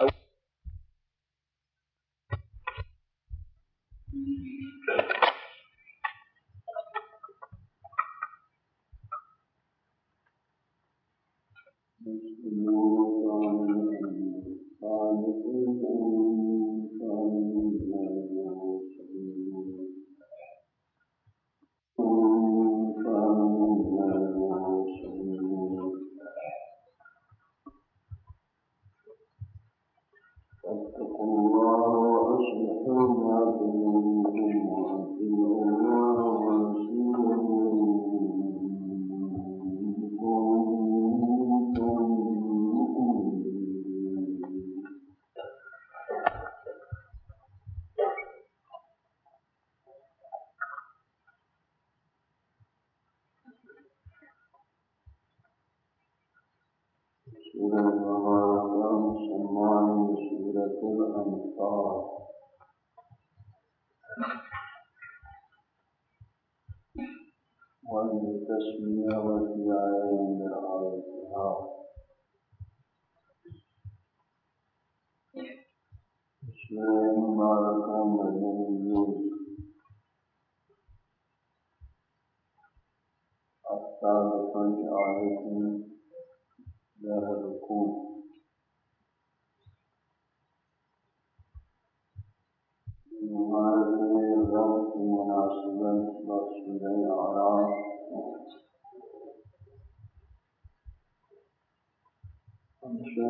I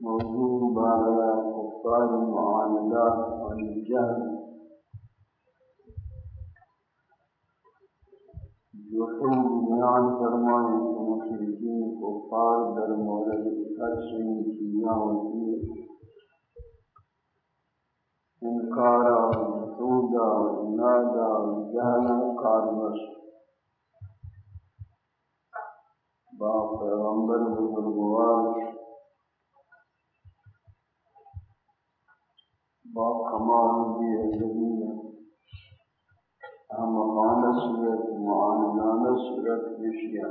موضوع باب كفار المعاملات والجهل یقین بیان فرمائے کہ مشرقین کو در مورد ہر سن چیزاں ہوتی انکارا سودا نادا جہل کارمش با پیغمبر بزرگوار باکمال بھی ازلیہ اما معنی صورت معاملانہ صورت بشیہ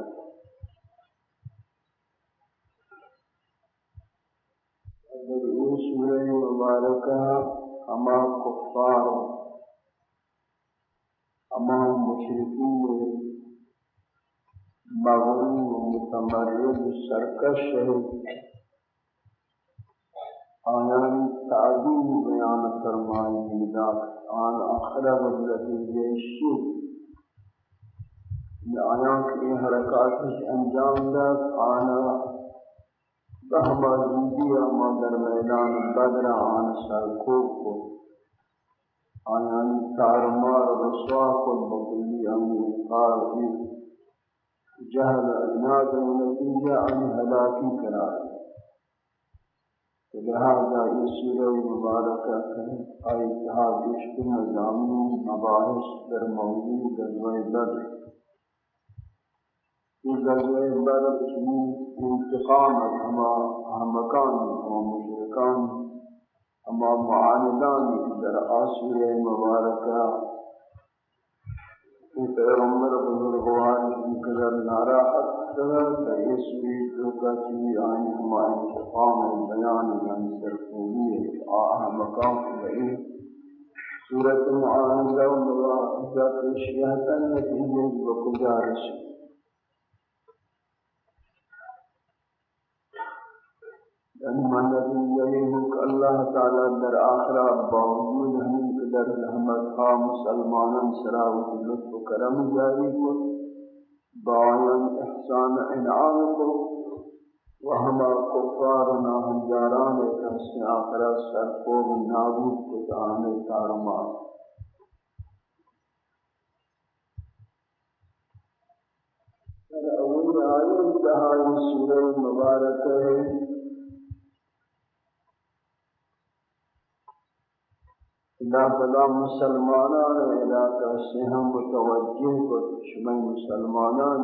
اگر او سورہ مبارکہ اما کفار اما مشرکین مغرور متمرد سرکش ہے آیانی تعظیم بیان فرمائی لذات آن اقرب الذی جیشی آیان کی حرکاتش انجام داد۔ آنا بہما زندی اما در میدان بدر آن سرکوب کو۔ آیانی تارمار رسوا کو بکلی امی اقار کی جہل اجناد نتیجہ ان ہلاکی کرائی لہذا اس سورہ مبارکہ کا اتحاد عشق نظامی مباحث در موضوع غزوہ بدر. یہ غزوہ بدر اس میں انتقام ہما احمقان ہما مشرکان. ہما معاندان در آسورہ مبارکہ پیغمبر بزرگوان مقدر نارا اکثر دریس بیتوں کا چیز آئین ہما انتقام بیان من سرکونی آہ مقام بئی سورة معاہدہ و مواحدہ تشیحتا نتیجہ بکجارش من نبیہم کہ اللہ تعالی در آخرہ باوجود ہمیں قدر رحمت خواہ مسلمانوں سراوت لطف کرم جاری کو دعائیں احسان انعام کو وہما کفار ناہم جاران کس حسن آخرہ سر سرکوب نابود کو تعامی تارما اول آئے دہائی سورہ مبارک ہے۔ لا بلا مسلمانان علاقہ سے ہم متوجہ کو شمع مسلمانان.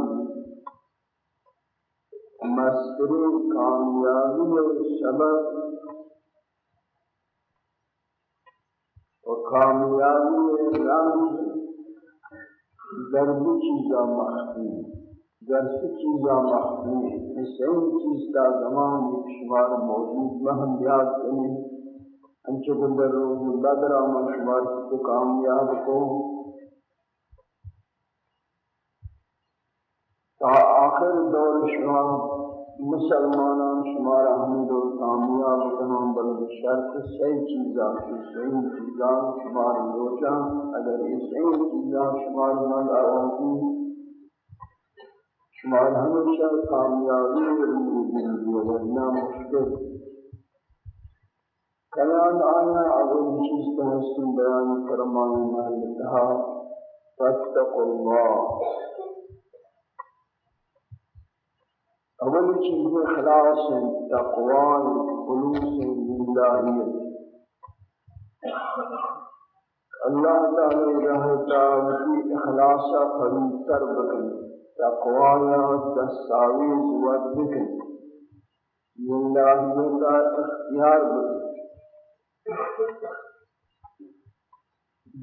مستری کامیابی و سبب. و کامیابی رمز در دو چیزا مخفی. در سو چیزا مخفی. اس این چیز کا زمان ایک شمار موجود مہم یاد کریں. انچو در روز بدر آمد شمار کو کامیاب کو۔ تا آخر دور شمار مسلمانان شمار حمد و کامیاب کنم بلد شرط صحیح چیزا صحیح چیزا شمار روچا اگر یہ صحیح چیزا شمار من آواتی شمار ہمیشہ کامیابی روی زندگی ورنہ مشکل کلام آیا اول چیز کا حسن بیان فرمانے میں کہا فاتقوا اللہ اول چیز خلاص تقوی خلوص للہیت اللہ تعالی راہ تعالی اخلاصا قریب تر بکن تقوی دستاویز ود بکن للہیت اختیار بکن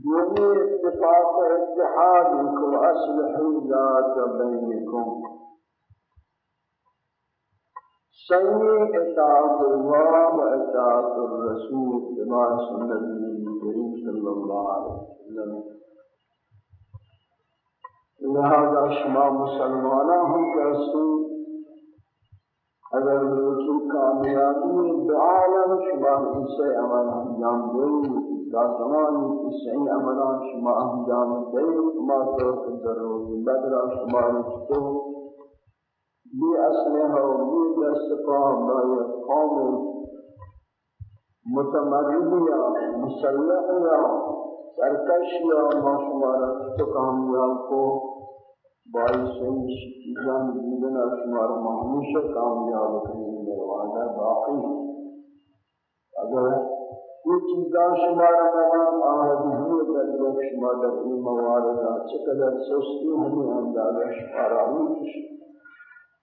دونی اتفاق و اتحاد کو اصلح ذات بینکم. سنی اطاعت اللہ و اطاعت الرسول بما سنت نبی کریم صلی اللہ علیہ وسلم. لہذا شما مسلمانہ ہم کہتے اگر روچی کامیابی بعالم شما اسے عمل انجام دیں کا زمانی اسے عملان شما انجام دیں ما توقع ضروری بدرا شما رچتو بی اسلحہ و بی دستقاہ بای قوم متمردیا مسلحیا سرکشیا ما شما رچتو کامیاب کو باعث چیزان دیدن شمار ہمیشہ کامیاب کرنے میں وعدہ باقی اگر یہ چیزان شمار ممان آہدی ہوئے در یک شمار در این مواردہ چقدر سستی ہمیں اندازہ شمار آئی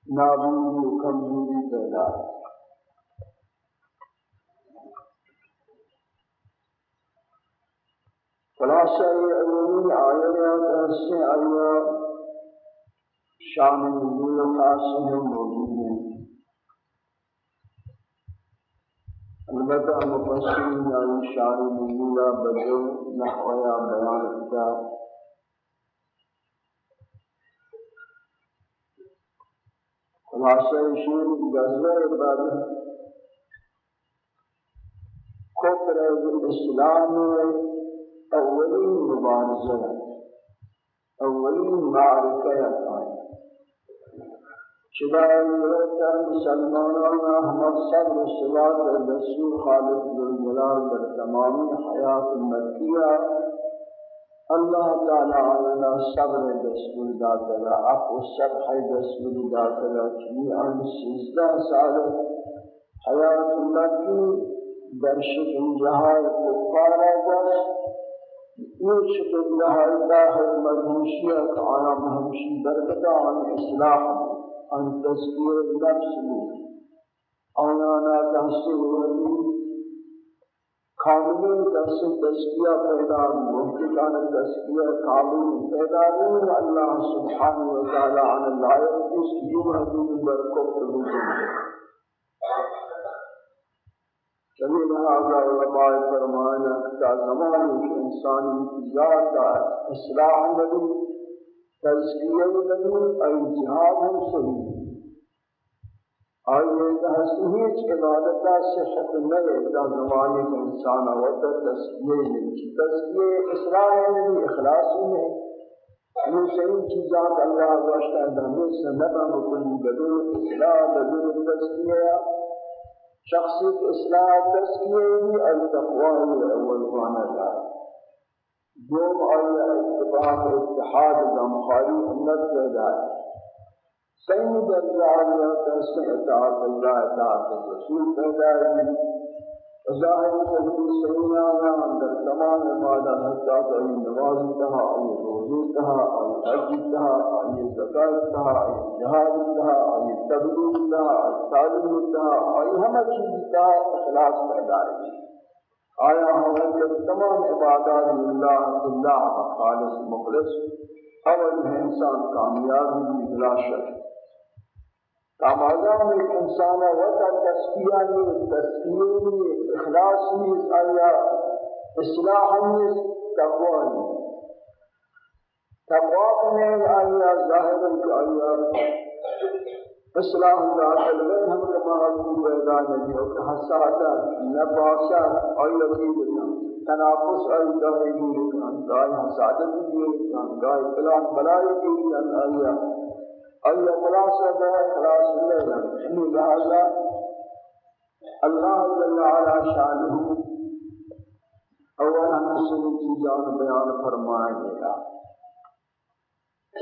نابودی و کمزوری پیدا خلاصہ یہ علومی آیات سے آیات شان نزول خاص میں موجود ہیں۔ البتہ مفسرین نے شان نزول بدل نحویا بیان کیا۔ خلاصہ شیر غزوہ بعد کفر الاسلام اولین مبارزہ اولین معرکہ ہے۔ شما رفتن مسلمانان احمد صبر و صلات و دستور خالق ذوالجلال در تمامی حیات مکیہ اللہ تعالی علینا صبر دستور داتا عفو صبح دستور داتا چنیان سیزدہ سال حیات مکی در شکنجہار کفار دست یہ شکنجہار دا حکمت ہمشیت آنا ہمشی برکتا عن اصلاح ان تذکیر نفس آنا نا تحصیل ولی کامل تحصیل تذکیہ پیدا محققان تذکیہ کامل پیدا نہیں اللہ سبحانہ وتعالی عن اللہ اس یوم حدود برکت بلکن چلی لہذا علماء فرمانا کہ زمان انسانی کی ذات اصلاح نبی۔ تزکیہ نہیں اور جہاد ہم صحیح اور یہ ہیچ عبادت صحت نہیں دا زمانے کے انسان ہوتا تزکیہ نہیں تزکیہ اسلام نہیں اخلاص نہیں یہ صحیح چیزات اللہ واشتا دہنے سے نبا مکلی بدر اصلاح بدر تزکیہ شخصی اصلاح تزکیہ اور تقوی اول وانا دار دوم آیا اتفاق اتحاد دمخاری امت پیدا ہے صحیح درجہ آیا تحسن اطاعت اللہ اطاعت الرسول پیدا ہے ظاہر تحقیق صحیح آیا اندر تمام عبادت حتی کہ ای نماز تہا ای روزی تہا ای حج تہا ای زکات تہا ای جہاد تہا ای تبلیغ تہا ای تعلیم تہا ای ہمہ چیز تہا اخلاص پیدا ہے۔ آیا ہم تمام عبادات اللہ اللہ خالص مخلص اول انسان کامیاب بھی بلا شک تمام ایک انسان وقت تسکیہ میں تسکیہ میں اخلاص میں آیا اصلاح میں تقوی میں تقوی میں آیا ظاہر آیا۔ اصلاح داخل میں ہم نے معلوم پیدا نہیں اور حساسا نباسا اور یقین کا تنافس اور دہیری کا گائے حسادت کی کا گائے کلام بلائی کی کا آیا اللہ خلاصہ ہے خلاص اللہ ہم لہذا اللہ جل وعلا شانہ اول ہم سنی کی جان بیان فرمائے گا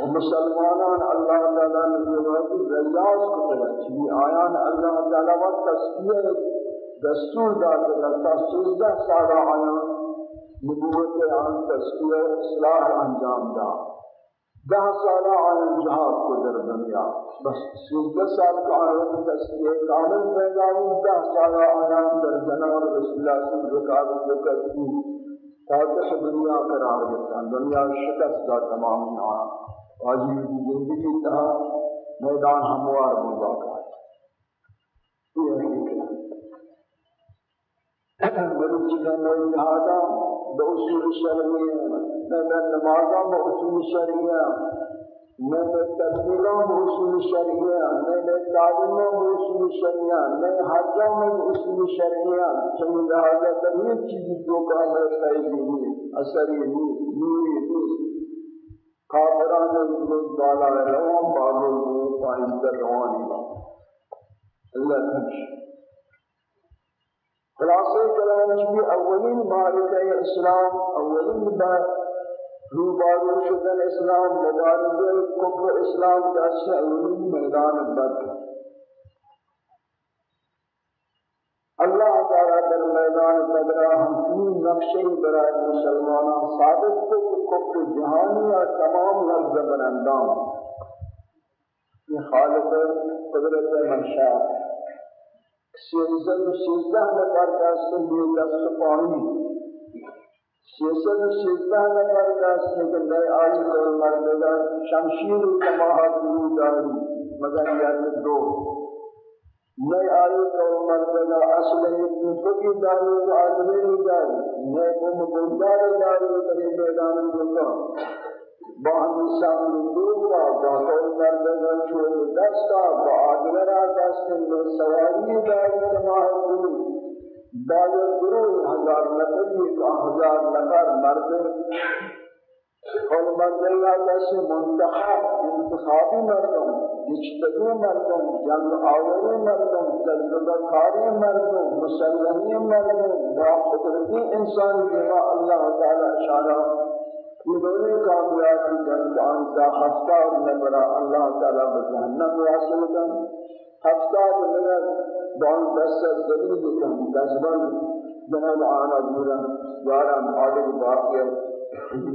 مسلمانان اللہ تعالیٰ نے جو ریاض کو ترچی یعنی آیان اللہ تعالیٰ و تسکیہ دستور داتا لگتا سوزدہ سارا آیان نبوت آن تسکیہ اصلاح انجام دا۔ دہ سالہ آئین جہاد کو در دنیا۔ بس سیدہ سال کا آئین تسکیہ کامل پیدا ہوئی دہ سالہ آئین در جناب رسول اللہ صلی اللہ علیہ وسلم کرتی فاتح دنیا قرار دیتا دنیا شکست دا تمام آئین واجب کی زندگی تہا میدان ہموار بودا کا یہ حقیقت بڑی چیزیں میں جہادا بأصول شرعیہ میں میں نمازاں بأصول شرعیہ میں تدبیروں بأصول شرعیہ میں تعلیموں بأصول شرعیہ میں حجوں میں بأصول شرعیہ چنین لہذا تمہیں چیزی جو کام ہے قیدی نہیں اثری نہیں نوری کافران لوگ بالا روان باغل کو پائندہ روانی اللہ تنشی خلاصہ کلام کی اولین معرکہ اسلام، اولین بار روبارو شدن اسلام، مبارزہ کفر اسلام کا اولین میدان بدر۔ اللہ تعالی در میدان بدر، ہم تین نقشے برائے مسلمانوں ثابت کو کفر جہانی اور تمام لفظ برندام یہ خالق قدرت منشاء سیاست سیزدہ نفر کا سنگی دست پانی سیاست سیزدہ نفر کا سنگی نئے آئی کر مردگا شمشیر کماہا دور داری مگر یعنی دو۔ میں نئے آئی کر مردگا اصلہ کنفقی داری و آدمی داری نئے کم بندار داری و تری میدان اللہ باہم سامن دولا باہم مردگا چھوڑ دستا با آدمرا دست میں سواری داری تماہ دور داری گروہ ہزار نفر کا ہزار نفر مرد اور مردگا دست منتخب انتخابی مردم اجتدی مردم جنگ آوری مردم تجربہ کاری مردم مسلمی مردم با قدرتی انسان جنہ اللہ تعالی اشارہ یہ دونوں کامیابی جنجان کا ہفتہ نبرا اللہ تعالی بجہنم واصل کن ہفتہ نبر دون دست دلیل کن دزبن جناب آنا دورا یاران آدم باقی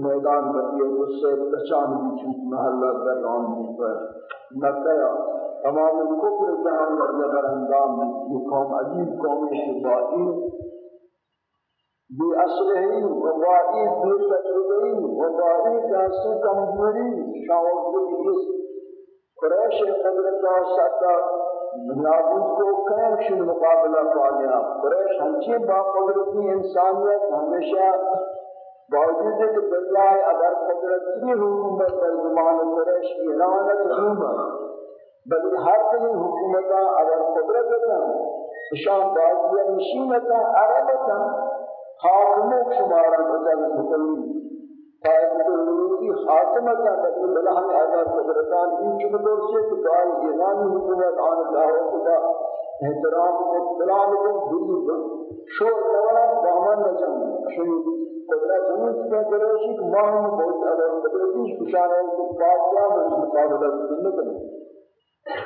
میدان بقیہ اس سے پہچان بھی چوک محلہ در آن پر۔ مکہ تمام کفر جہان ورنہ اندام یہ قوم عجیب قومی شبائی بی اصلہی و بائی بی تجربہی و بائی کمزوری شاوردی اس قریش قدرتا ستا نابود کو کم شن مقابلہ پایا قریش ہمچی با قدرتی انسانیت ہمیشہ باوجود کہ باللہ اگر قدرتی حکومت در زمان قریش ایرانت حکومت بل ہر دنی حکومتا اگر قدرت قدرتا شان باقیہ نشینتا عربتا حاکموں شمارا بدل مکلی فائدہ الولی حاکمت نبی بلہم اعداد قدرتان این چمدر سے کہ دعائی ایرانی حکومت آن دعوت کا احترام کو احترام کو دلی شور لولا دامن نجم شہید قدرت ہمیں سے کروشی کہ ماہم بہت اگر قدرتی اشارہ ہے کہ فاتحہ میں مقابلہ سنت نہیں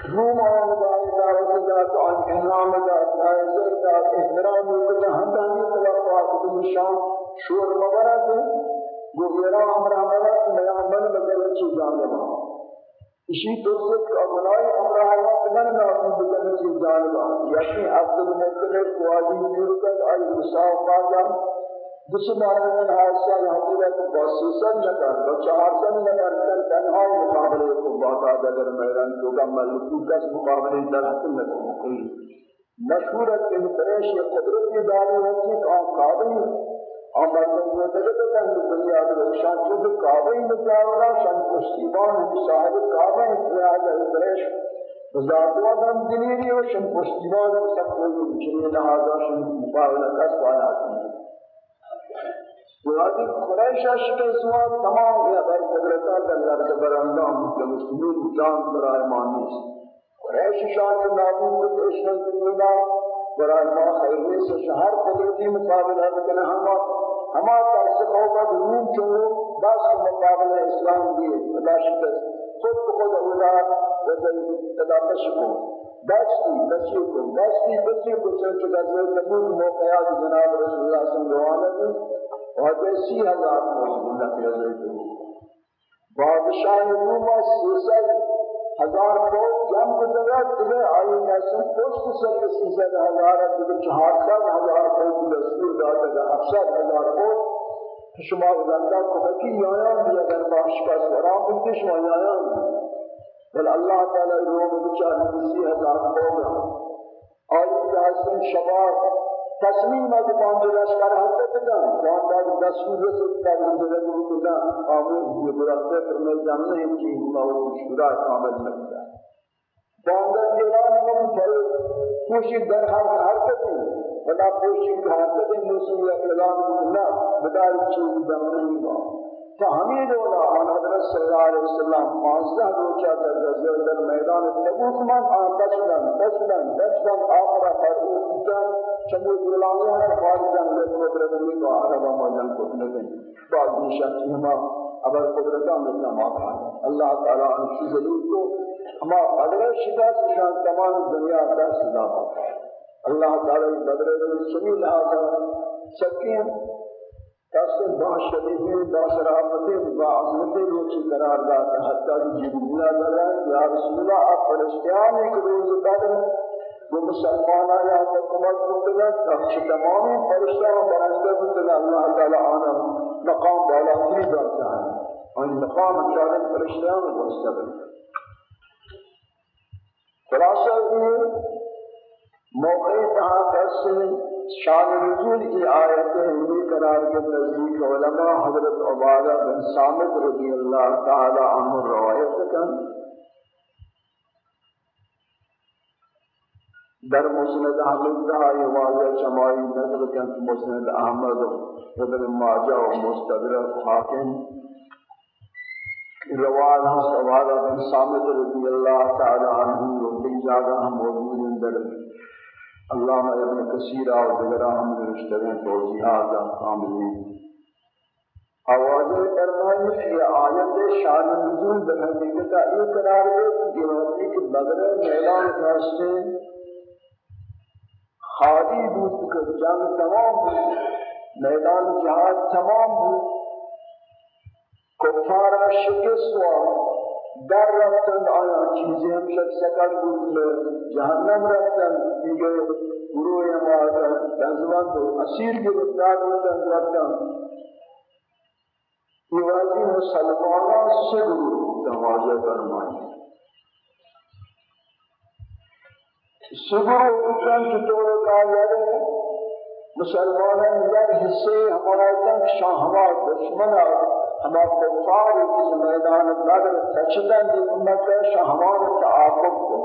روم آن دعائی دعوت ذات آن احرام ذات دعائی ذات احترام کو ہم دانی توقعات کو شور مبارک وہ میرا امر ہمارا بیان بن بدل چیزاں جانب اسی دوسرے کا بنائے امرہ وقت من ناقی بلن کی جانبا یعنی عبد المطلب قواضی مرکت آئی مساو قاضا Müslümanların hasiyen hakikat vasısen yeter, başaharsan yeter, sen tenha mukabele kubbata eder meydan yoga mellikul kas mukabele derhatın ne mukul. Meşhur etkin kreş ve kudret idari olsun kan kabili, amardın yedere de ben dünyada ve şan çünkü kabili mükavra, şan kustiban, sahibi kabili ziyade kreş, Rızatı adam diliri ve şan kustiban, saklı bir cümle hazır şan mukabele kas var. مرادی قریش اشکے سوا تمام یہ بر قدرتا اللہ کے برندام مسلمین جان برائے مانی قریش شان نابود کو اشن دنیا برائے ما خیرنے سے شہر قدرتی مقابلہ کرنا ہم ہما ترس محبت روم چونو بس مقابل اسلام دیئے اللہ شکست خود خود اولا وزن تداتش کو بچتی بچی کو بچتی بچی کو چنچو گزر تبوک موقعات جناب رسول اللہ صلی اللہ علیہ وسلم وہاں سی ہزار رسول اللہ کے گزر تبوک بادشاہ روما سیسل ہزار فوج جم کو جگہ دیگر آئی نیسن پوشت سر کسی سے ہزار دیگر چہار سال ہزار فوج دستور داتا گا افساد ہزار فوج شما زندہ کو بکی یایان بھی اگر باش کا سورام بلتی شما یایان بل اللہ تعالی روم بچار کسی ہزار فوج آئی نیسن شباب تصمیم از پانچ لشکر حضرت دن وان بعد دستور رسول تا منزل کو دن آمین یہ برکت فرمائے جاننے ہیں کہ اللہ شورا کامل نکتا باندر دیوان میں پر کوشش در ہر حرکت بنا کوشش حرکت مسلم اعلان کرنا بدار چیز دمنی با فهمید اولا آن حضرت صلی اللہ علیہ وسلم پانزدہ روچہ در غزل در میدان تبوک من، آن بچدن بچدن بچدن آخرہ فرعوک جان چمو دلالیاں نے بار جان لے کو درمی کو عربہ موجن کو نگن بعد نشان ہما ابر قدرتا مثل ما کھانا اللہ تعالی ان کی ضرور کو ہما قدر شفا شان تمام دنیا کا سزا پاتا اللہ تعالی بدر سمی لہذا سکین کسی با شدیدین با شرافتین با عظمتین روچی قرار داتا حتی جبریل اللہ یا رسول اللہ آپ فرشتیان ایک روز بدر وہ مسلمان آیا حکومت مطلع تخش تمام فرشتیان برنده مطلع اللہ تعالی آنا مقام بالا کی دارتا ہے اور مقام چالن فرشتیان مستقل خلاصہ یہ موقع تہاں کیسے شان نزول کی آیت ہندی قرار کے نزدیک علماء حضرت عبادہ بن سامت رضی اللہ تعالی عنہ روایت کن در مسند احمد کا یہ واضح شمائی نظر کن مسند احمد، ابن ماجہ و مستدرک حاکم۔ روایت ہاں عبادہ بن سامت رضی اللہ تعالی عنہ رضی جاگہ موجود اندر اللہ ابن کثیر اور دیگر ہم نے رشتہ ہیں توضیحات کاملین آواز فرمائی کہ آیت شان نزول بحقیقت کا یہ قرار ہے کہ یہ کہ بدر میدان راستے خالی بود کہ جنگ تمام بود میدان جہاد تمام بود کفارہ شکست ہوا۔ در رفتن آیا چیزی ہم شک سکر بود جہنم رفتن دیگر گروہ ہمارا تنظمان تو اسیر کی رفتار رفتن رفتن یہ واضح مسلمانہ سے گروہ تواجہ فرمائی سگرو رفتن چطور کامیاب ہے مسلمانان یک حصے ہمارا تنگ شاہمار دشمنہ اما کفار اس میدان بدر تچدن دی امت شہوان کا عاقب کو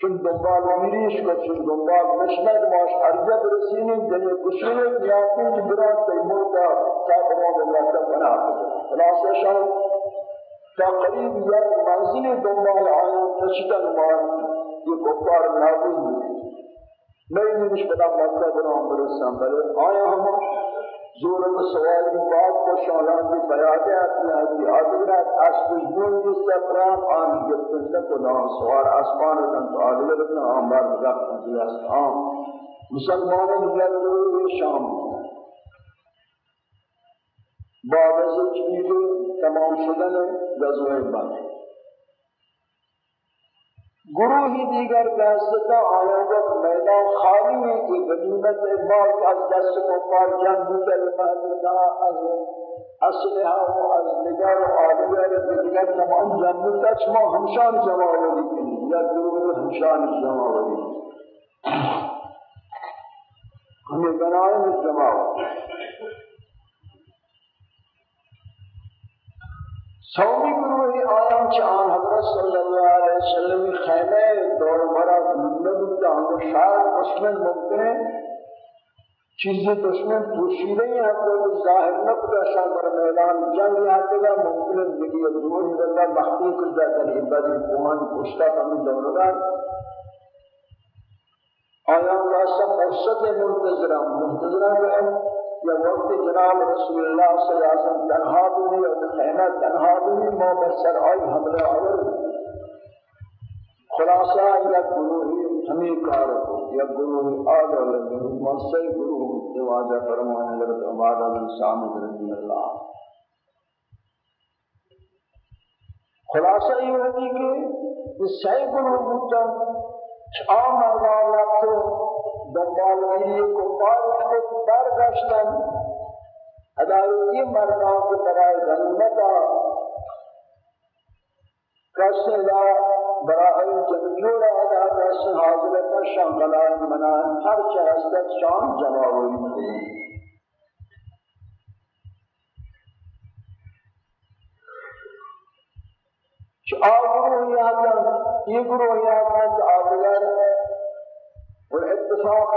چون دنبال میریش کو چون دنبال مشند ماش ارجع برسینی دنی کشور یاکون کی برات تیمور کا صاحب اللہ کا بنا خلاصہ شان تقریب یا منزل دنبال آئے تچدن مار یہ کفار نابود ہوئے میں بھی مشکلہ مکہ بنا برسان بلے آیا ہمارے زور و سوال مباد و شانان کی بیاد اپنے آدھی آدھی رات اسم جون کی سفران آن جبتن لکو نام سوار اسمان رکن تو آدھی لکن آن بار رکھ است. آن مسلمان جلد شام. بعد از چیز تمام شدن غزوه بدر گروهی دیگر دست آیان را میدان خالی ہے کہ غنیمت مال از دست کفار جان دیگر مهدنا از اصلها و از نگر آلیه را دیگر تمام جان دیگر ما همشان جمع آوری یا گروه همشان جمع آوری ہمیں بنائیں جمع سومی گروہی آیام چان حضرت صلی اللہ علیہ وسلم خیمے دور مرا دنیا بودتا ہم شاید اس میں ممکن ہے چیزیں دشمن پوشیدے ہیں۔ کوئی ظاہر نہ پتا شاہ در میدان جنگ یہاں تگا ممکن ہے دیکھی ادروہی بلدہ مخلوق کر جاتا ہے۔ عبادی کوہان پوشتا کمی دوران آیام کا سب فرصت منتظرہ منتظرہ ہے۔ یا وقت جناب رسول اللہ صلی اللہ علیہ وسلم تنہا بھی اور خیمہ تنہا بھی ما بسر آئی حملہ اور خلاصہ یا گروہی ہمیں کار کو، یا گروہی آدھا لگے مرسی گروہ دیواجہ فرمانے حضرت عبادہ بن سامد رضی اللہ۔ خلاصہ یہ ہوتی کہ یہ سی گروہ بودتا عام مردان رکھتے دنبال دنبالگی کفار خود برداشتن ادارتی مردان کو برای غنیمتا کسی لا برای جنگیور ادا کسی حاضرت شنگلان منان هر چه هستت شام جمع ہوئی چه آگروه یادن، یه گروه یادن که آبیار والاتفاق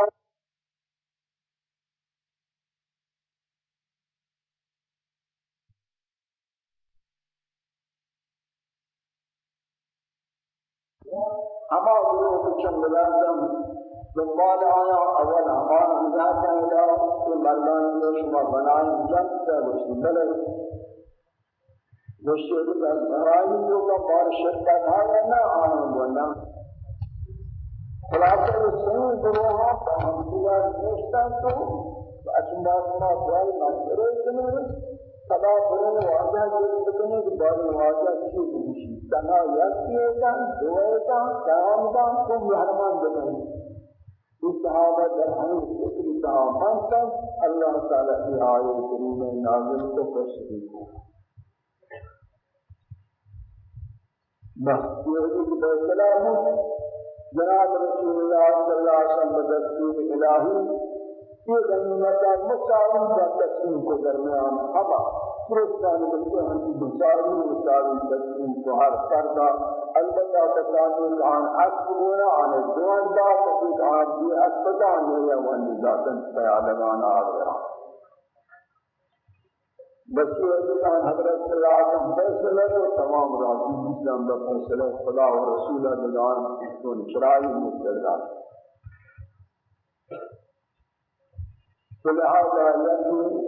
ہما گروہ کو چندلازم دنبال آیا اول ہمان اندازہ ہے کہ مردان نے شما بنائیں جنگ سے رسول بلد رسول بلد برائی جو کا بار شرکت ہے نا آنم بنا خلاصہ سین گروہ کا ہم دیگر نشتا تو اچھا ما دعائی مشورے کنے سدا برن واجہ جس کنے کہ بار واجہ کی ہوشی تنا یکی ہے دعائے کا قیام کا کو مہربان بنائے اس صحابہ در ہمیں فکری تمام تک اللہ تعالی کی آیت کریمہ نازل کو تشریح کو بس یہ ہے کہ بسلام جناب رسول اللہ صلی اللہ علیہ وسلم بدستور الہی یہ غنیمت مساوی کا تقسیم کو درمیان ہما پرستان بلکہ ہم کی مساوی مساوی تقسیم کو ہر کردہ البتہ تکانی آن عصب ہونا آن دوان دا تقید آن یہ اسپتان ہے یا وانی ذاتن پیالگانا آگرہ بچے اللہ حضرت صلی اللہ علیہ وسلم فیصلہ تمام راضی اسلام کا فیصلہ خدا و رسول اللہ کو چرائی مستدرا تو لہذا یکی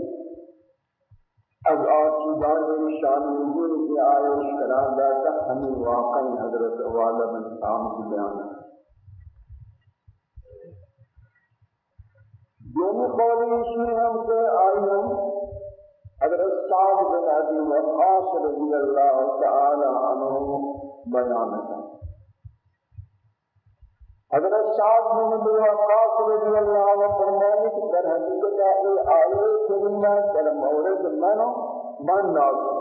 از آسودان شان نزول کی آیش قرار داتا ہمیں واقعی حضرت والا بن سام کی بیان دونوں قولی اس میں ہم سے آئی حضرت سعد بن ابی وقاص رضی اللہ تعالی عنہ بیان ہے۔ حضرت سعد بن ابی وقاص رضی اللہ عنہ فرمانے کہ در حقیقت یہ آیے کریمہ در مورد منو من نازل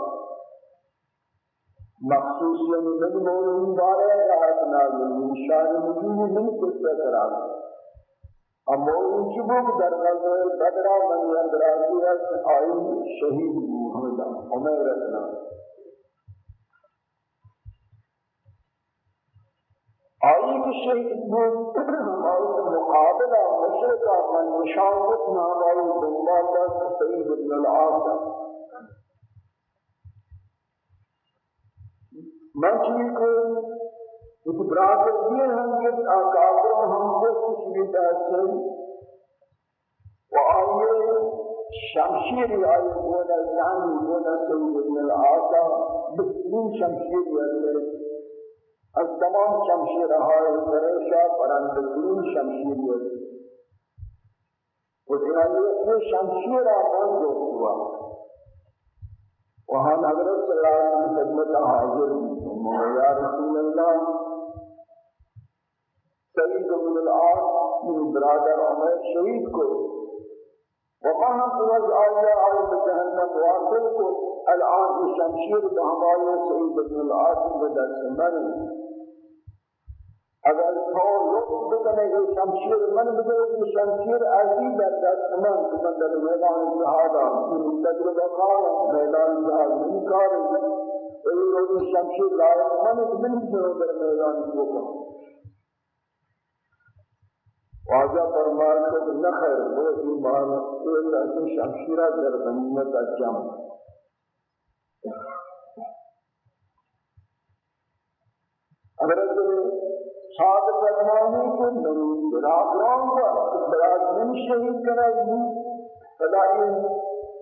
مخصوص یعنی من مورد بارے آیت نازل شان مجید، من کس طرح۔ اما چبوک در نظر بدرا من اندراسی ہے آئی شہید محمد عمر رسنا آئی کی شہید بود آئی مقابلہ مشرقہ من نشانت نام آئی دنبالا سید ابن العاص. من چیز کو برادر یہ ہم کے کافر ہم کو کچھ بھی تحصیل و آئیے شمشیر آئیے بولا جانی بولا سید ابن العاصا بہترین شمشیر آئیے از تمام شمشیر آئیے قریشہ پرندرین شمشیر آئیے و جنالیت یہ شمشیر آئیے جو ہوا وہاں حضرت صلی اللہ علیہ وسلم خدمت حاضر بھی یا رسول اللہ سعید بن العاص، من برادر عمر شہید کو. وما هم قوز آیا آیا جہنم واصل کو. الان کی شمشیر بہمائے سعید بن العاص بدر سمری اگر تو لطف بکنے یہ شمشیر من بگے یہ شمشیر ایسی در دست من. کہ من در میدان جہادا من تجربہ کار میدان جہاد من کار یہ شمشیر لائق من من سے در میدان جہادا واجہ فرمان کو نخیر وہ ایمان تو ایک ایسی شمشیرہ در غنیمت جمع۔ حضرت صاد فرمانی کو نمی راگران کو براد من شہید کرے فدائی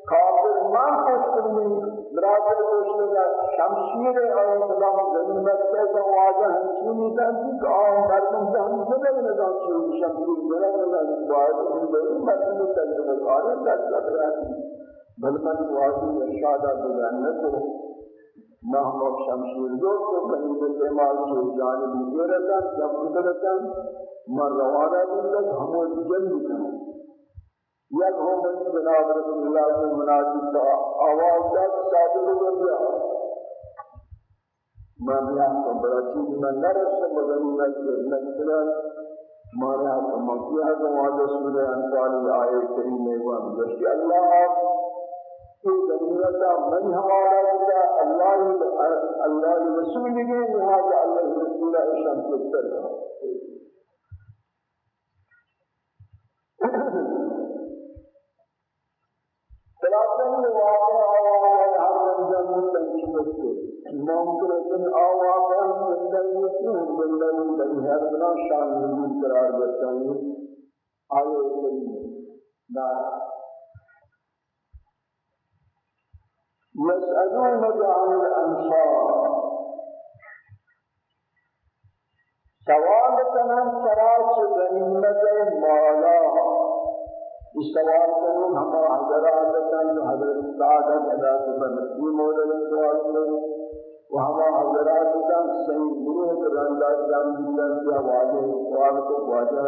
کافر مان پشکنی برادر پشکنی شمشیر اور خدا غنیمت سے تو واجہ ہمچینی تنسی کہ آن مردم سے ہم سے لگ نظام چیز شمشیر برد نظام باید ان بری مردم تجربہ کاری دست لگ رہا ہے بل من واجی ارشادہ بگرنے کو محمد شمشیر جو تو کہیں استعمال کی جانب یہ رہتا، جب گزرتا من روانہ دن ہم جلد کریں۔ ہو من جناب رسول اللہ سے مناسب آواز جات صادق ہو گیا میں یہاں کو بڑا چیز میں نرس سے مدنی میں کرنا چلا مارا کو مکیہ کو وعدہ سورہ انفال آئے کریم میں کہ ضرورتا من ہمارا ہوتا اللہ اللہ رسول کے لہذا رسول اشان کو کر لهم بنهار بنا شان نزول قرار بچانی آئے کریم دارا يسألونك عن الأنصار. سوال تمام تراس غنیمت مالا اس سوال کرو ہمارا حضرات حضرت سعادت حضرت مسلم مولوی سوال کرو وہاں حضرات کا صحیح گروہ کرندہ جان دیدن کیا واجہ قرآن کو واجہ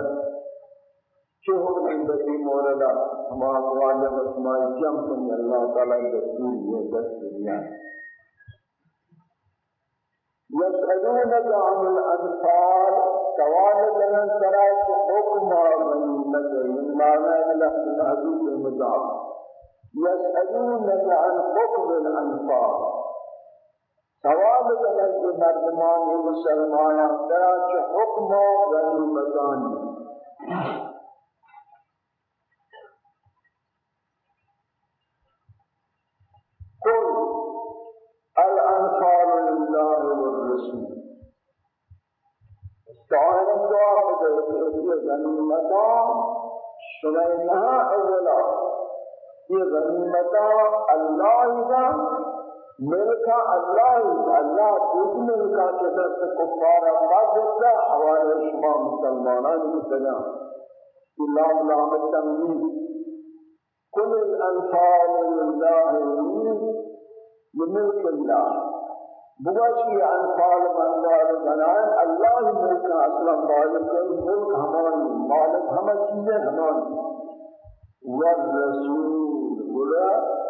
چہر بندگی موردہ ہمارا قرآن جب اسمائی چم سنی اللہ تعالیٰ دستور یہ دستور يسألونك عن الأنفال تواجد لنا سرات حكما من نجر معنى لحظ العدو المضاف. يسألونك عن حكم الأنفال. سوال بدل کے مردمان و مسلمانان درا چه حکم و غنیمتان قل الانصار لله والرسول استعان الدعاء بدل غنیمتان شنینا اولا. یہ غنیمتان اللہ کا ملکا اللہ اللہ خود ملکا کے دست کفار آباد دیتا حوالے شما مسلمانان کی سجا اللہ نام تمید کل الانفال لله لملک اللہ۔ بگوشی انفال مندار بنائیں اللہ ملکا أصلا مالک ملک ہماری مالک ہمیں چیزیں ہماری۔ والرسول بلد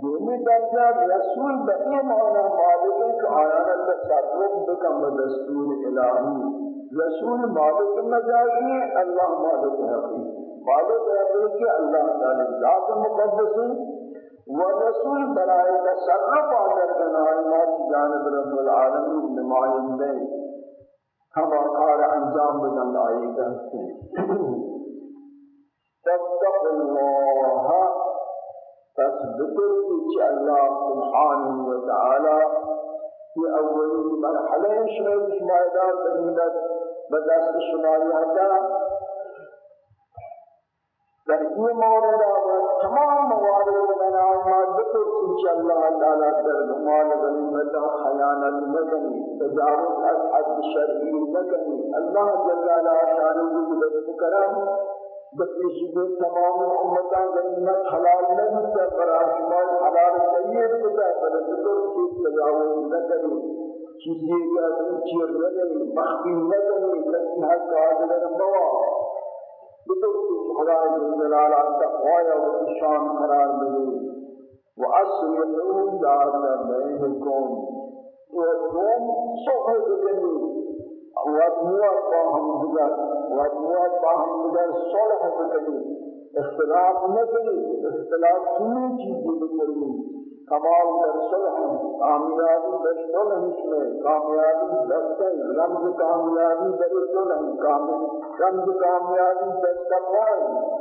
دومی درجہ رسول بئی معنی مالک کہ آیانا تصرف بکم بدستور الہی۔ رسول مالک مجازی ہے اللہ مالک حقیقی مالک حقیقی اللہ تعالی ذات مقدس ورسول برائے تصرف آدر بنائے مات جانب رب العالمین نمائندے ہم آکار انجام بدن آئی کرتے تب تتق اللہ۔ پس ذکر کی کہ اللہ سبحانہ و تعالی یہ اولی مرحلہ شروع شمایدہ تنیدت بدست شمایدہ در این مورد و تمام موارد من آما ذکر کی کہ اللہ تعالی در دمال غنیمتا خیانت مکنی تجاوز از حد شرعی مکنی اللہ جل اللہ شانہ و بس اسی کو تمام امتاں جنت حلال نہیں تھا پر آسمان حلال طیب تھا پر ذکر کی تجاوز نہ کریں چیزیں کا چیر نہ کریں مخفی نہ کریں کسی حق کا اگر بوا ذکر کی خدا جلال تقوی و شان قرار دیں وَأَصْلِحُوا ذَاتَ بَيْنَكُمْ وَقُومُوا صُلْحًا بَيْنَكُمْ صحب جميل وأدموات باهم بجر وأدموات باهم بجر صلح بجر اختلاف نکلی اختلاف سنی چیزی بکلی کمال در صلح کامیابی در صلح میں کامیابی دستے رمز کامیابی در صلح رمز کامیابی در صلح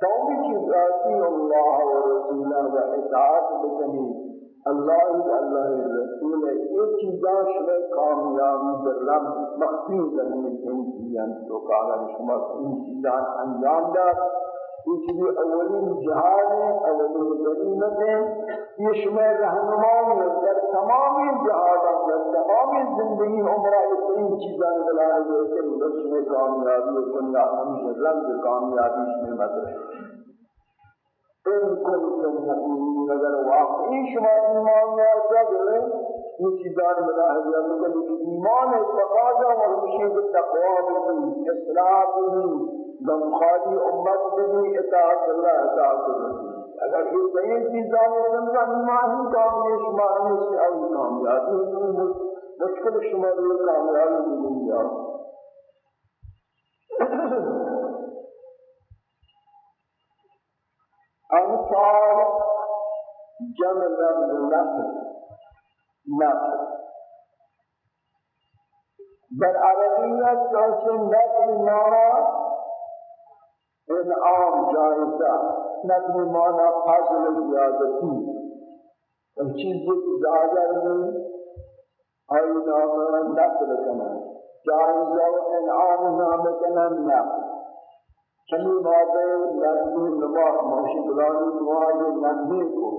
دومی چیز آتی، اللہ و رسولہ و اطاعت بکنی اللہ و اللہ رسول ایک چیزاں شما کامیابی در رب مخفی کرنے ان چیزاں تو کاغذ شما ان چیزاں انجام دار اس لیے اولین جہاد ہے اولین غنیمت ہے یہ شما رہنمائی ہے در تمام جہاد در تمام زندگی عمرہ اتنی چیزاں دلائے گئے کہ شما کامیابی کنیا ہمیشہ رنگ کامیابی شما مدرسے ان کنتم مؤمنین اگر واقعی شما ایمان یارتا گئے یہ چیزان بنا ہے یا مگر ایمان تقاضا اور مشید تقوا بھی اصلاح بھی غمخواری امت بھی اطاعت اللہ اطاعت اللہ. اگر یہ صحیح چیزان رمضان ایمان ہی کامیابی شما ہمیں سے اولی کامیابی مشکل شما بھی کامیابی ملی انصار جمع لفظ نفر نفر در عربیت کسی نفر مانا انعام جائزہ نفر مانا فضل زیادتی اور چیزی کی زیادہ نہیں آئی نام نفر کنا جائزہ و انعام نام کنا نفر چنی باتیں لازمی نماز موشی بلانی نماز لازمی کو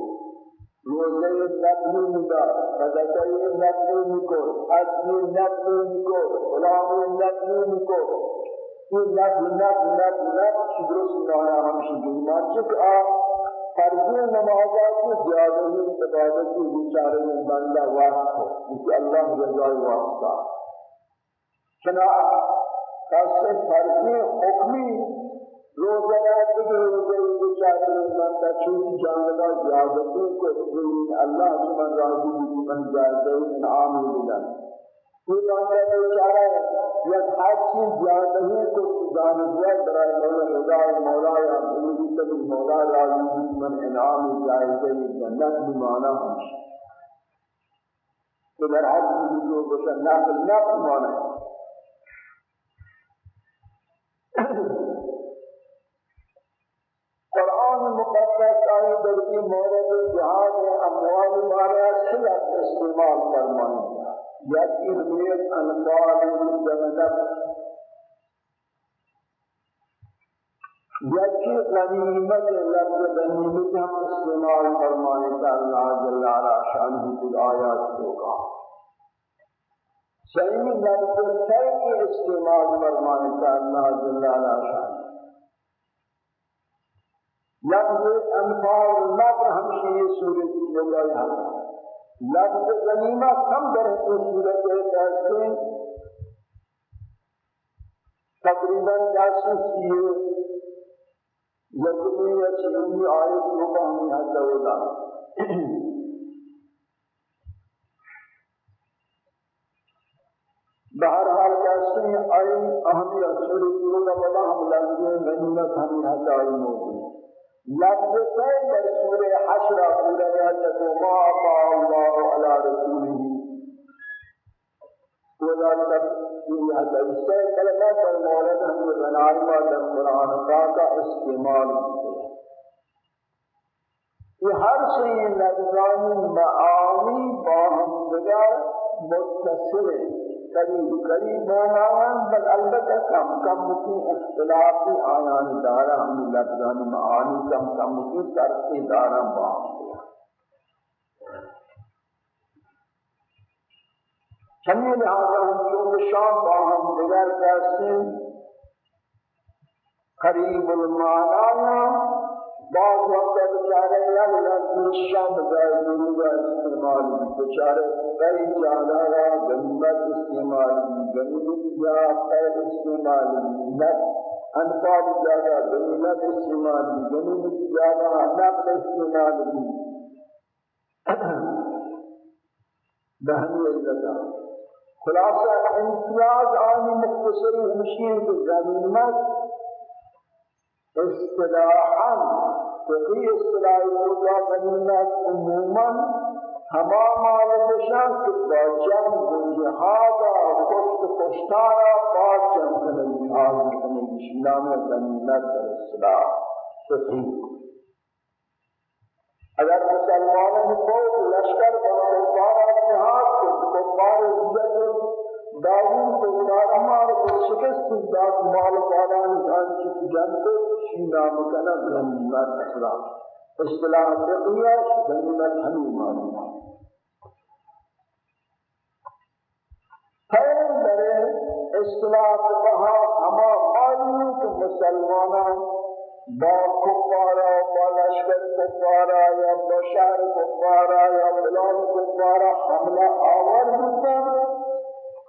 روزے لازمی ندا صدقہ لازمی کو حج لازمی کو غلام لازمی کو یہ لازم لازم لازم لازم شدرس مانا ہمشی دینا چک آ فرضی نمازات کی زیادہ ہی عبادت کی بیچارے میں بندہ واسط ہو کیونکہ اللہ رضا واسطہ۔ چنا کاسے فرضی حکمی روزہ تجھ روزہ بچاتے من کا چھوٹ جانگا زیادتی کو تجھین اللہ سمن راضی من زیادہ انعام ملا یہ بندہ بیچارہ یا ہر چیز زیادتی کو جان دیا برائے مولا رضا مولا یا سمجھی تب مولا راضی من انعام جائزہ جنت بھی مانا ہمشہ تو در حد جو بشنات اللہ مانا ہے مقدس آئی در کی مورد جہاد اموال مارا صلت استعمال فرمائیں یکی حمیت انفال جنب یکی غنیمت لفظ غنیمت ہم استعمال فرمائیں تا اللہ جل علا شان ہی کی آیات ہوگا صحیح لفظ صحیح استعمال فرمائیں تا اللہ جل علا شان لفظ انفال نظر ہمشی یہ صورت لگا یہاں لفظ غنیمہ کم در اس صورت ایسے تقریباً جیسے سیئے یقینی یا چلنی آیت لوگا ہمیں حد ہوگا بہرحال کیسے آئی اہمی صورت لوگا بلا ہم لفظ غنیمت ہمیں حد آئی موجود لفظ در سورة حشر پورا جاتا ما أطاع الله على رسوله. ولا تفسير هذا الشيء كلمات المولد هم غنائم در قرآن پاک استعمال یہ ہر شيء لفظان معانی باہم دیگر متصل ہے۔ قریب قریب معنان بل البتہ کم کم کی اختلافی آیان دارا ہم لفظان معانی کم کم کی کرتے دارا باہم چنی لہذا ہم چون شام باہم دیگر کہتے قریب المعنان بعض وقت بیچارے لگ لگ کی شام جائے گرو کا استعمال بیچارے کئی جانا را گنبت استعمال گنبت جا پیر استعمال نت انفاد جاگا گنبت استعمال گنبت جاگا نت استعمال بہمی اللہ خلاصہ امتیاز آنی مختصری ہمشیر کے زمین مست اصطلاحا فقی اصطلاحی ہوتا غنیمت عموما ہما مال بشان کہ باچن جہادا کشت کشتارا باچن کنن جہاد کنن نام غنیمت اصطلاح فقی. اگر مسلمانوں کو لشکر بنا کفار جہاد کو کفار عزت داوود کو کارمار کو شکست داد. مال پالان جان کی جان کو شینا مکنا غنیمت اسلام اصطلاح فقیہ غنیمت ہمیں معلوم ہے درے اصطلاح فقہا ہما معلوم کہ مسلمانان با کفارا با لشکر کفارا یا بشار کفارا یا فلان کفارا حملہ آور بکن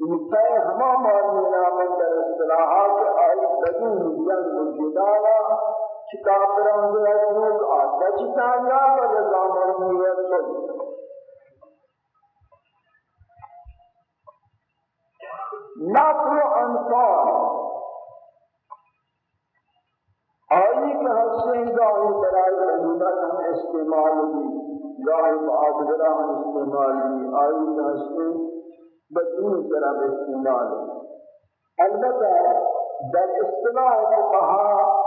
شینا ہما معنی نامن در اصطلاحات آئی بدون جنگ و جدالا چکافران دے اجنوک آتا چکایا و رضامر مویت صد نقل انفار آئی کہ حسین گاہی برائی غنیمت ہم استعمال بھی گاہی معادرہ ہم استعمال بھی آئی کہ حسین بدون طرف استعمال البته در اصطلاح فقها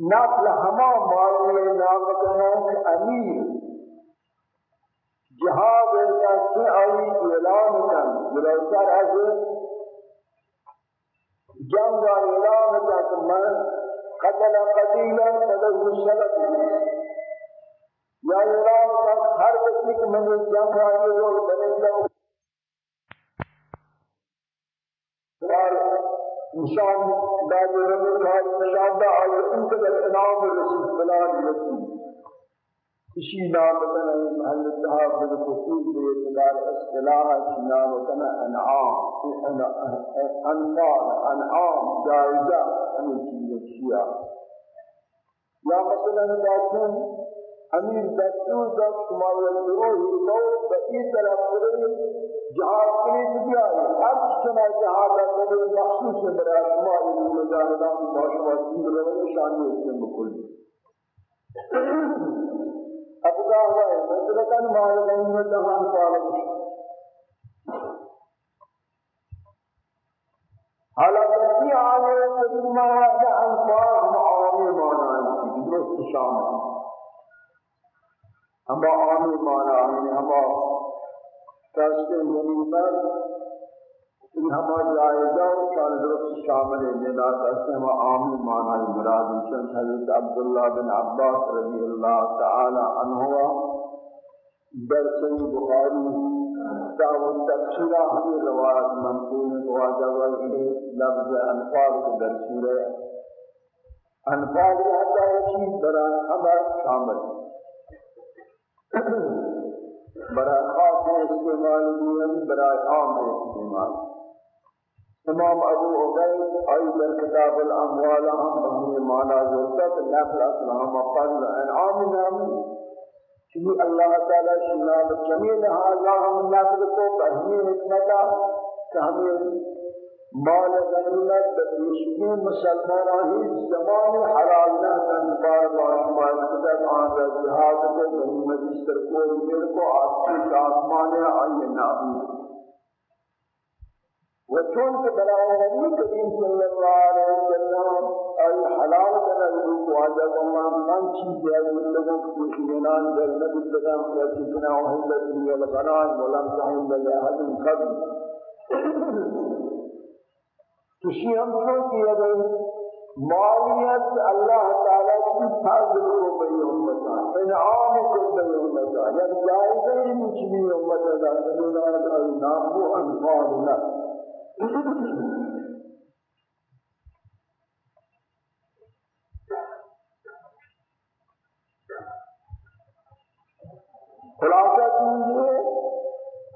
نفل همه معنی نام کنند امیر جهاد کسی آئی اعلام کن بلوتر از جنگ اعلام کن من قتل قتیلا فله شلطه یا اعلان کا ہر کسی کو میں جنگ آئے لوگ بنے لوگ انسان بعد رب العالمین انشاءاللہ آئے ان کے انعام رسول فلان رسول اسی نام بتنا محل التحاب بالخصوص باعتبار اصطلاح نام بتنا انعام انفال انعام جائزہ ہمیں چیزیں کیا یا مثلا داشتن امیر دستور دست شما یلروه الموت و این طرف بری جهاد کنید بیایی هر شما جهاد کنید مخصوص برای شما این مجاهدان با شما سند روی شانی اسم بکلی ابدا ہوا ہے مطلقاً مالکین و جہان فارغ حالا بسی آئے قدیمہ ہے انفاق معامی معنی درست شامل ہما آمی مانا ہے ہما کسے غنیمت ان ہما جائزہ شان درست شامل ہے جنا کسے ہما آمی مانا ہے مراد چند حضرت عبداللہ بن عباس رضی اللہ تعالی عنہ در صحیح بخاری دعوت تفسیرہ ہمیں روایت منقول واجہ وغیرہ لفظ انفال کو در سورہ انفال رہتا ہے چیز برای خبر شامل ہے برای خاص میں استعمال دیم برای عام میں استعمال امام ابو عبید آئی در کتاب الاموال ہم بہنی مانا ذرتا کہ نفل اسلام قبل انعام نامی. چلی اللہ تعالی شناب جمیع لہذا ہم نفل کو بہنی حکمتا کہ ہمیں مال غنیمت بپیشگی مسلمان ہی زمان حلال نہ کن بار بار مال قدر آن را جہاد کو غنیمت اس طرح کو میر کو آسمان آسمان آئیے نابی و چون کہ برای نبی کریم صلی اللہ علیہ وسلم آئی حلال کرنا لوگ واجہ اللہ من چیز ہے لوگوں کو کچھ اطمینان در نبی قدم یا کتنا احلت لی الغنان ولم تحل لأحد قبل تشی ہم لوگ کی اگر مالیت اللہ تعالیٰ کی فضل کو بئی امتا انعام کو بئی امتا یا جائزہ ہی مچلی امتا دا سنینا دا نام و انفال نہ خلاصہ کیجئے انوال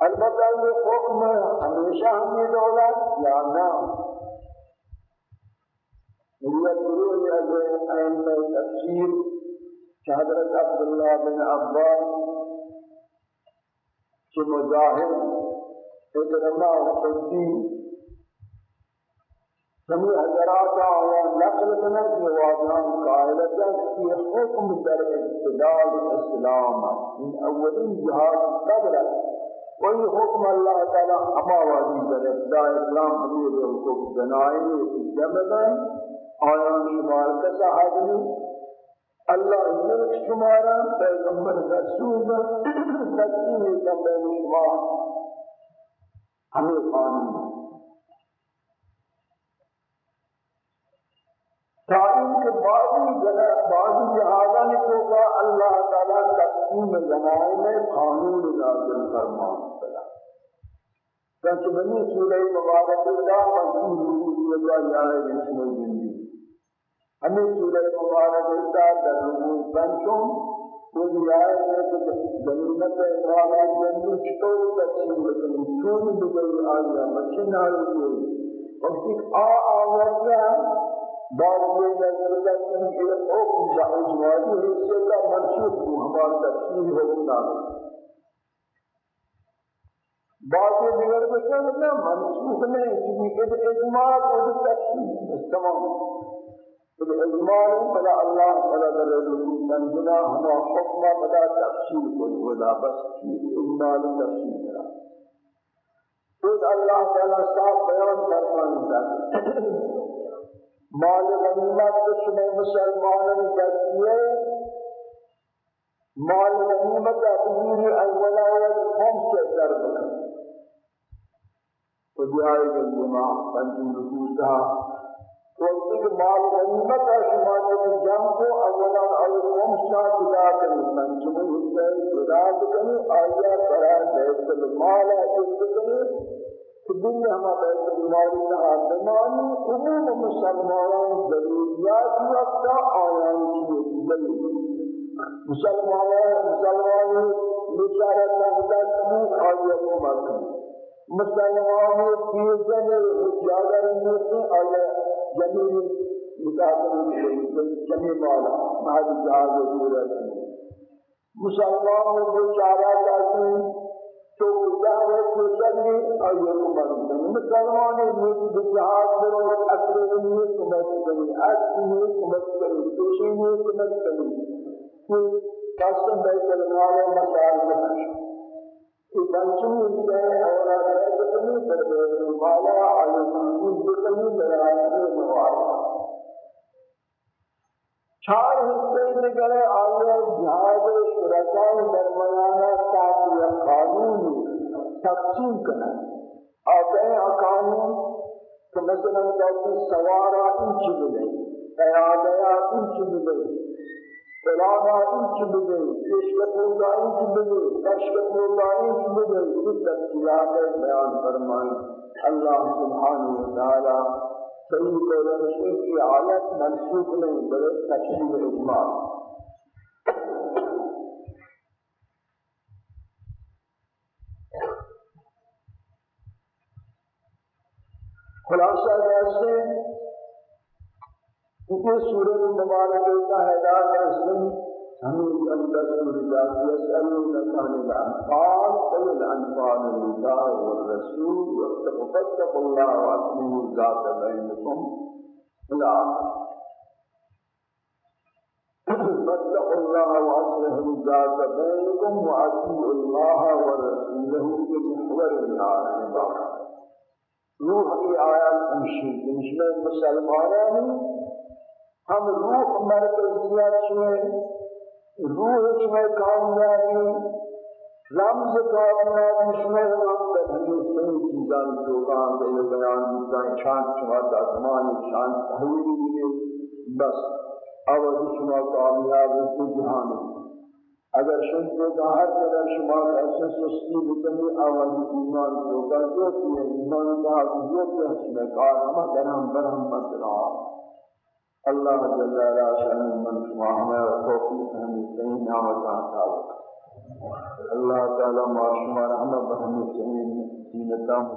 البتہ یہ حکم ہمیشہ ہمیں دولت یا نہ۔ ملیت گروہ یہ این تفسیر حضرت عبداللہ بن عباس کہ مجاہد اکرمہ خودی سمی حضرات آیا نقل کنک نوازان قائلتا کی حکم در ابتدال اسلام من اولین جہاد قبل وہی حکم اللہ تعالی ہما وادی در ابتدال اسلام حمید حکم جنائنی جمدن آیا کسا حدنی اللہ ملک شمارا پیغمبر رسول تقسیم کم بین شما ہمیں قانون تائین کے بعضی جگہ بعضی جہازہ نے کا اللہ تعالیٰ تقسیم زمانے میں قانون نازل فرمان صدا کیونکہ بنی سورہ مبارک اللہ منصور رسول اللہ جائے جسم الجنی ہمیں سورہ مبارک اللہ در رمون پنچم وہ جائے ہے کہ جنت اقرارا جنی چطور تقسیم لکنی چون بگئی آیا مچن آئی کوئی وقت آ آورتا بعض لوگ نظر کرتے ہیں کہ حکم کا اجمالی حیثیت کا منصوب کو ہمارا تفصیل ہوتا ہے بعض دیگر بچے ہیں منصوب نہیں کیونکہ اجماع اور تفصیل تمام تو اجماع بلا اللہ تعالی در رسول منزلہ ہما حکم بلا تفصیل کو ولا بس اجماع تفصیل کرا. خود اللہ تعالی صاحب بیان فرماتا ہے مال غنیمت قسم مسلمانوں جاتیے مال غنیمت ابیر اولایت ہم سے ضرب کر تو جائے گا پنجم رکوتا وقت کہ مال غنیمت شما کے جم کو اولا اور ہم شاہ جدا کریں پنجم حصہ جدا کریں آیا کرا بیت المال ہے دنیا ہما بیت بیماری نہ دمانی عموم مسلمانان ضروریات وقتا آیان کی ضروری مسلمانان مسلمان بیچارہ نہ کمی آیت کو مکن مسلمان پیزن جاگر میں آیا جمیل مطابق جمیل والا مہد جہاز پورا مسلمان بیچارہ کہتے تو یہ ہے کہ جبی اور یہ کمانی مسلمان نے بجہاد کرو اثر نے کمت کری عشق نے کمت کری خوشی نے کمت کری کہ قسم ہے کلمہ مسائل میں کہ بنچنی سے اور ہے بدنی پر والا علیہ السلام کی بدنی درات کے موارد چار حصے نگرے آئے جہاد شرکان درمیانہ تاکہ یہ قانون تقسیم کرنا آتے ہیں قانون کہ مثلا کہتے سوارا انچ ملے قیادیا انچ ملے فلانا انچ ملے پیشکتوگا انچ ملے کشکتوگا انچ ملے۔ یہ تفصیلات بیان فرمائیں۔ اللہ سبحانہ وتعالی صحیح قول رسول کی حالت منسوخ نہیں بلکہ تشریح اجماع خلاصہ ایسے یہ سورۃ مبارکہ کا ہدایت اندر سور جاتی يسألونك عن الأنفال قل الأنفال لله والرسول فاتقوا الله وأصلحوا ذات بينكم إلى فاتقوا الله وأصلحوا ذات بينكم وأطيعوا الله ورسوله في محور النار روح کی آیات ہمشی جنش میں مسلمانان. ہم روح مرکزیت شوئے روح میں کامیابی، رمز کامیابی شوئے ہم تحلیل صحیح چیزان چوکان کے بیان دیتا شان شما دازمان شان تحویلی دیئے بس اول شما کامیاب کو جہان اگر شن کو ہر طرح شما ایسے سستی بکنی آواز ایمان کو کر جو کہ ایمان کا جو کہ ہم کار، ہم درہم برہم مطلع اللہ جل وعلا شان من سبحانہ توفیق ہمیں صحیح نام عطا فرمائے اللہ تعالی ما شمار ہم بہن زمین زینت عام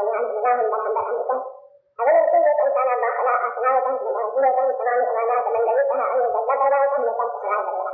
عند الله بل عند كشف هذه سنة كان على أسرار من أنزلة سلام إلى ما تملكها عند الجبل وتملك السلام